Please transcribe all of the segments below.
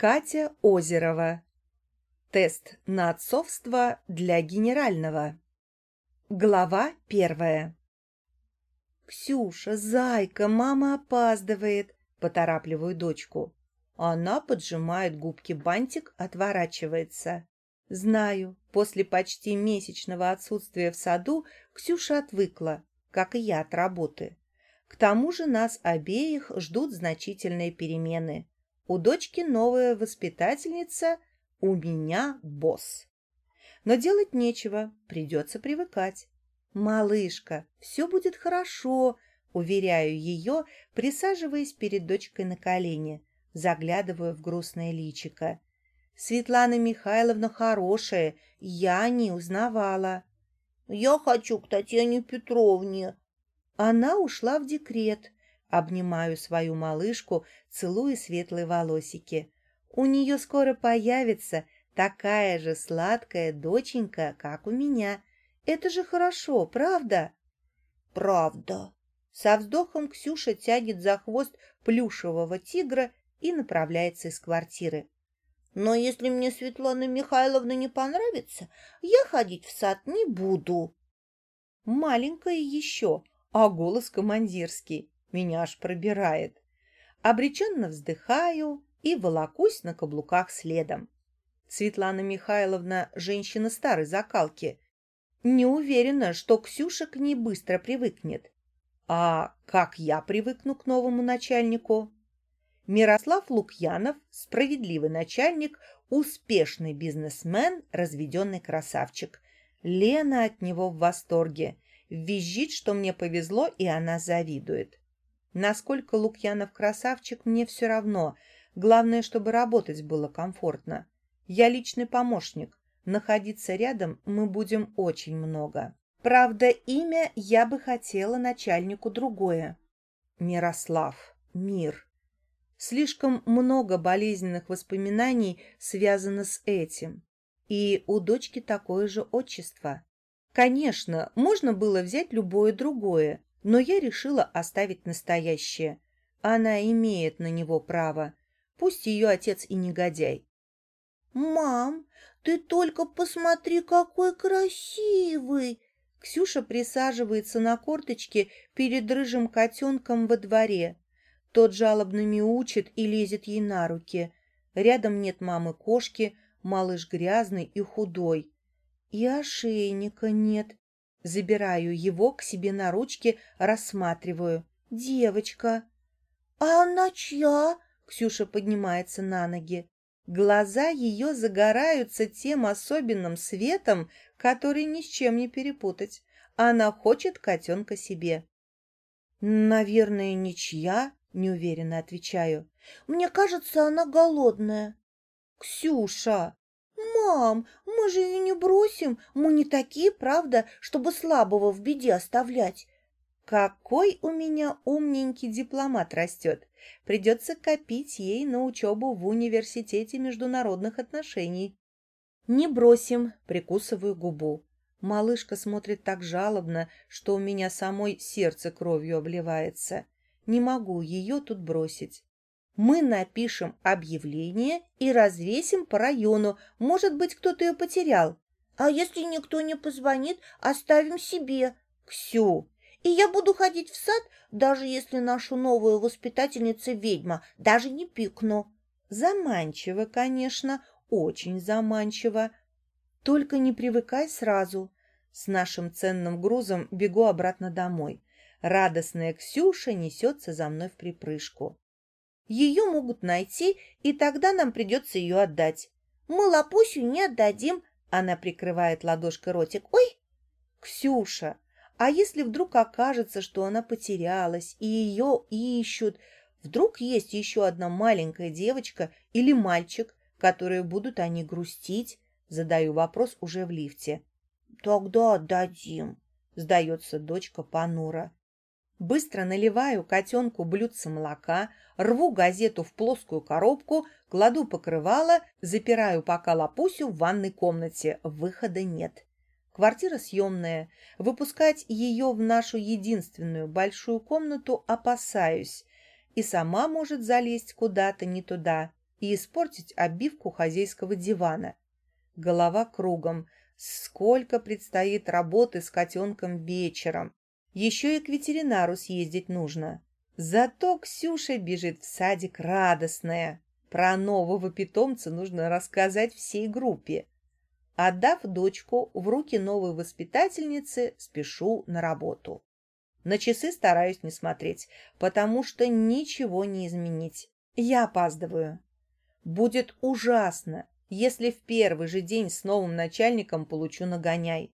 Катя Озерова. Тест на отцовство для генерального. Глава первая. «Ксюша, зайка, мама опаздывает!» – поторапливаю дочку. Она поджимает губки бантик, отворачивается. Знаю, после почти месячного отсутствия в саду Ксюша отвыкла, как и я от работы. К тому же нас обеих ждут значительные перемены. У дочки новая воспитательница, у меня босс. Но делать нечего, придется привыкать. «Малышка, все будет хорошо», — уверяю ее, присаживаясь перед дочкой на колени, заглядываю в грустное личико. Светлана Михайловна хорошая, я не узнавала. Я хочу к Татьяне Петровне. Она ушла в декрет. Обнимаю свою малышку, целую светлые волосики. У нее скоро появится такая же сладкая доченька, как у меня. Это же хорошо, правда? Правда. Со вздохом Ксюша тянет за хвост плюшевого тигра и направляется из квартиры. Но если мне Светлана Михайловна не понравится, я ходить в сад не буду. Маленькая еще, а голос командирский. Меня аж пробирает. Обреченно вздыхаю и волокусь на каблуках следом. Светлана Михайловна – женщина старой закалки. Не уверена, что Ксюша к ней быстро привыкнет. А как я привыкну к новому начальнику? Мирослав Лукьянов, справедливый начальник, успешный бизнесмен, разведенный красавчик. Лена от него в восторге. Визжит, что мне повезло, и она завидует. Насколько Лукьянов красавчик, мне все равно. Главное, чтобы работать было комфортно. Я личный помощник. Находиться рядом мы будем очень много. Правда, имя я бы хотела начальнику другое. Мирослав. Мир. Слишком много болезненных воспоминаний связано с этим. И у дочки такое же отчество. Конечно, можно было взять любое другое, но я решила оставить настоящее. Она имеет на него право, пусть ее отец и негодяй. «Мам, ты только посмотри, какой красивый!» Ксюша присаживается на корточке перед рыжим котенком во дворе. Тот жалобно мяучит и лезет ей на руки. Рядом нет мамы-кошки, малыш грязный и худой. И ошейника нет. Забираю его к себе на ручки, рассматриваю. Девочка. «А она чья?» Ксюша поднимается на ноги. Глаза ее загораются тем особенным светом, который ни с чем не перепутать. Она хочет котенка себе. «Наверное, ничья», — неуверенно отвечаю. «Мне кажется, она голодная». «Ксюша!» «Мам, мы же ее не бросим. Мы не такие, правда, чтобы слабого в беде оставлять». «Какой у меня умненький дипломат растет! Придется копить ей на учебу в университете международных отношений». «Не бросим», — прикусываю губу. Малышка смотрит так жалобно, что у меня самой сердце кровью обливается. Не могу ее тут бросить. Мы напишем объявление и развесим по району. Может быть, кто-то ее потерял. А если никто не позвонит, оставим себе. Ксю, и я буду ходить в сад, даже если нашу новую воспитательница ведьма, даже не пикну. Заманчиво, конечно, очень заманчиво. Только не привыкай сразу. С нашим ценным грузом бегу обратно домой. Радостная Ксюша несется за мной в припрыжку. Ее могут найти, и тогда нам придется ее отдать. Мы лапусю не отдадим, она прикрывает ладошкой ротик. Ой, Ксюша, а если вдруг окажется, что она потерялась, и ее ищут, вдруг есть еще одна маленькая девочка или мальчик, которые будут они грустить, задаю вопрос уже в лифте. Тогда отдадим, сдается дочка понура. Быстро наливаю котенку блюдце молока, рву газету в плоскую коробку, кладу покрывало, запираю пока лапусю в ванной комнате. Выхода нет. Квартира съемная. Выпускать ее в нашу единственную большую комнату опасаюсь. И сама может залезть куда-то не туда. и испортить обивку хозяйского дивана. Голова кругом. Сколько предстоит работы с котенком вечером. Еще и к ветеринару съездить нужно. Зато Ксюша бежит в садик радостная. Про нового питомца нужно рассказать всей группе. Отдав дочку в руки новой воспитательницы, спешу на работу. На часы стараюсь не смотреть, потому что ничего не изменить. Я опаздываю. Будет ужасно, если в первый же день с новым начальником получу нагоняй.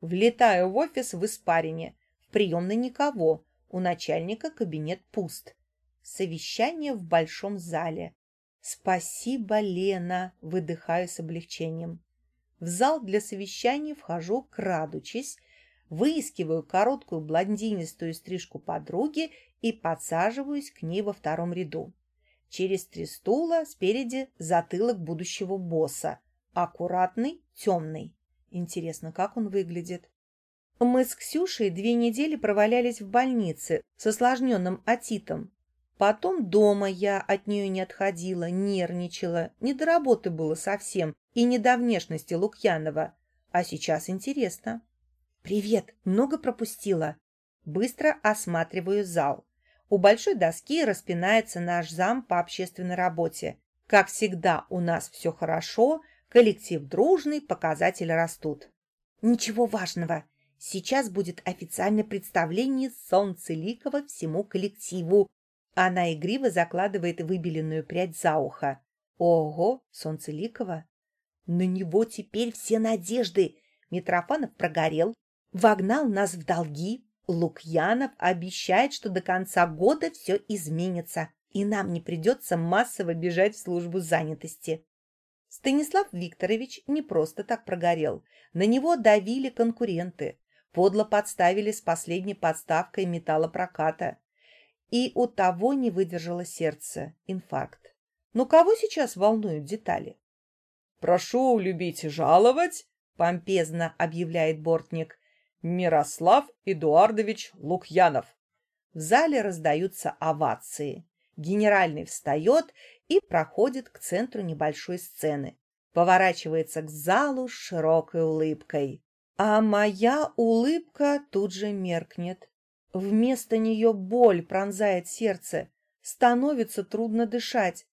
Влетаю в офис в испарине. В приемной никого. У начальника кабинет пуст. Совещание в большом зале. Спасибо, Лена, выдыхаю с облегчением. В зал для совещаний вхожу, крадучись, выискиваю короткую блондинистую стрижку подруги и подсаживаюсь к ней во втором ряду. Через три стула спереди затылок будущего босса. Аккуратный, темный. Интересно, как он выглядит? Мы с Ксюшей две недели провалялись в больнице с осложненным отитом. Потом дома я от нее не отходила, нервничала, не до работы было совсем и не до внешности Лукьянова. А сейчас интересно. «Привет! Много пропустила?» Быстро осматриваю зал. У большой доски распинается наш зам по общественной работе. Как всегда, у нас все хорошо, коллектив дружный, показатели растут. Ничего важного. Сейчас будет официальное представление Солнцеликова всему коллективу. Она игриво закладывает выбеленную прядь за ухо. Ого, Солнцеликова! На него теперь все надежды. Митрофанов прогорел, вогнал нас в долги. Лукьянов обещает, что до конца года все изменится, и нам не придется массово бежать в службу занятости. Станислав Викторович не просто так прогорел. На него давили конкуренты подло подставили с последней подставкой металлопроката. И у того не выдержало сердце. Инфаркт. Ну кого сейчас волнуют детали? «Прошу любить и жаловать», — помпезно объявляет бортник, «Мирослав Эдуардович Лукьянов». В зале раздаются овации. Генеральный встает и проходит к центру небольшой сцены. Поворачивается к залу с широкой улыбкой. А моя улыбка тут же меркнет. Вместо нее боль пронзает сердце. Становится трудно дышать.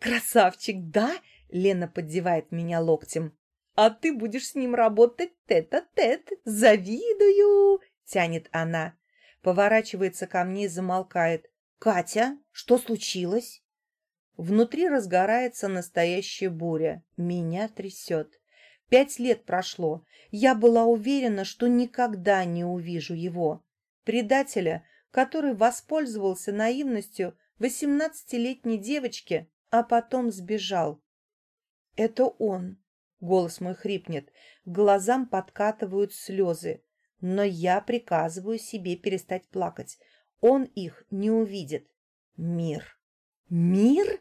«Красавчик, да?» — Лена поддевает меня локтем. «А ты будешь с ним работать тет-а-тет. -тет. Завидую!» — тянет она. Поворачивается ко мне и замолкает. «Катя, что случилось?» Внутри разгорается настоящая буря. Меня трясет. Пять лет прошло. Я была уверена, что никогда не увижу его. Предателя, который воспользовался наивностью восемнадцатилетней девочки, а потом сбежал. Это он. Голос мой хрипнет, глазам подкатывают слезы. Но я приказываю себе перестать плакать. Он их не увидит. Мир. Мир?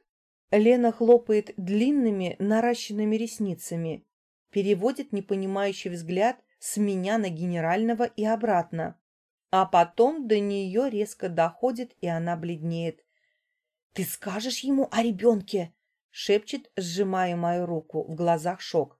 Лена хлопает длинными наращенными ресницами переводит непонимающий взгляд с меня на генерального и обратно. А потом до нее резко доходит, и она бледнеет. «Ты скажешь ему о ребенке?» — шепчет, сжимая мою руку. В глазах шок.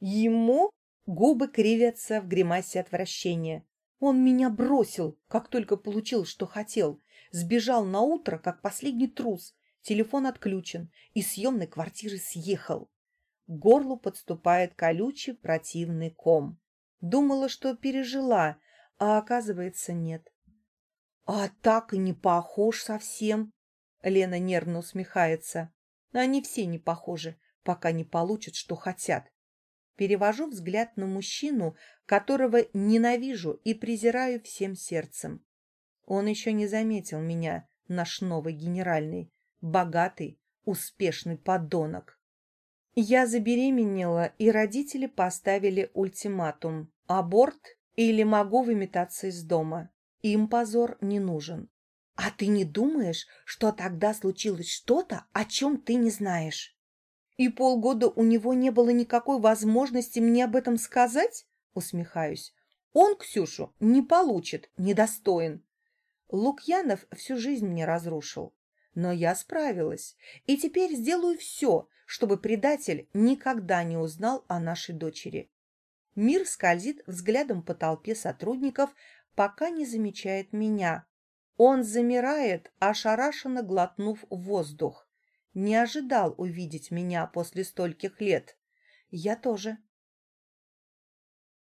«Ему?» — губы кривятся в гримасе отвращения. «Он меня бросил, как только получил, что хотел. Сбежал на утро, как последний трус. Телефон отключен, и съемной квартиры съехал горлу подступает колючий противный ком. Думала, что пережила, а оказывается нет. «А так и не похож совсем!» Лена нервно усмехается. «Они все не похожи, пока не получат, что хотят». Перевожу взгляд на мужчину, которого ненавижу и презираю всем сердцем. Он еще не заметил меня, наш новый генеральный, богатый, успешный подонок. Я забеременела, и родители поставили ультиматум. Аборт или могу выметаться из дома. Им позор не нужен. А ты не думаешь, что тогда случилось что-то, о чем ты не знаешь? И полгода у него не было никакой возможности мне об этом сказать? Усмехаюсь. Он Ксюшу не получит, недостоин. Лукьянов всю жизнь мне разрушил. Но я справилась, и теперь сделаю все, чтобы предатель никогда не узнал о нашей дочери. Мир скользит взглядом по толпе сотрудников, пока не замечает меня. Он замирает, ошарашенно глотнув воздух. Не ожидал увидеть меня после стольких лет. Я тоже.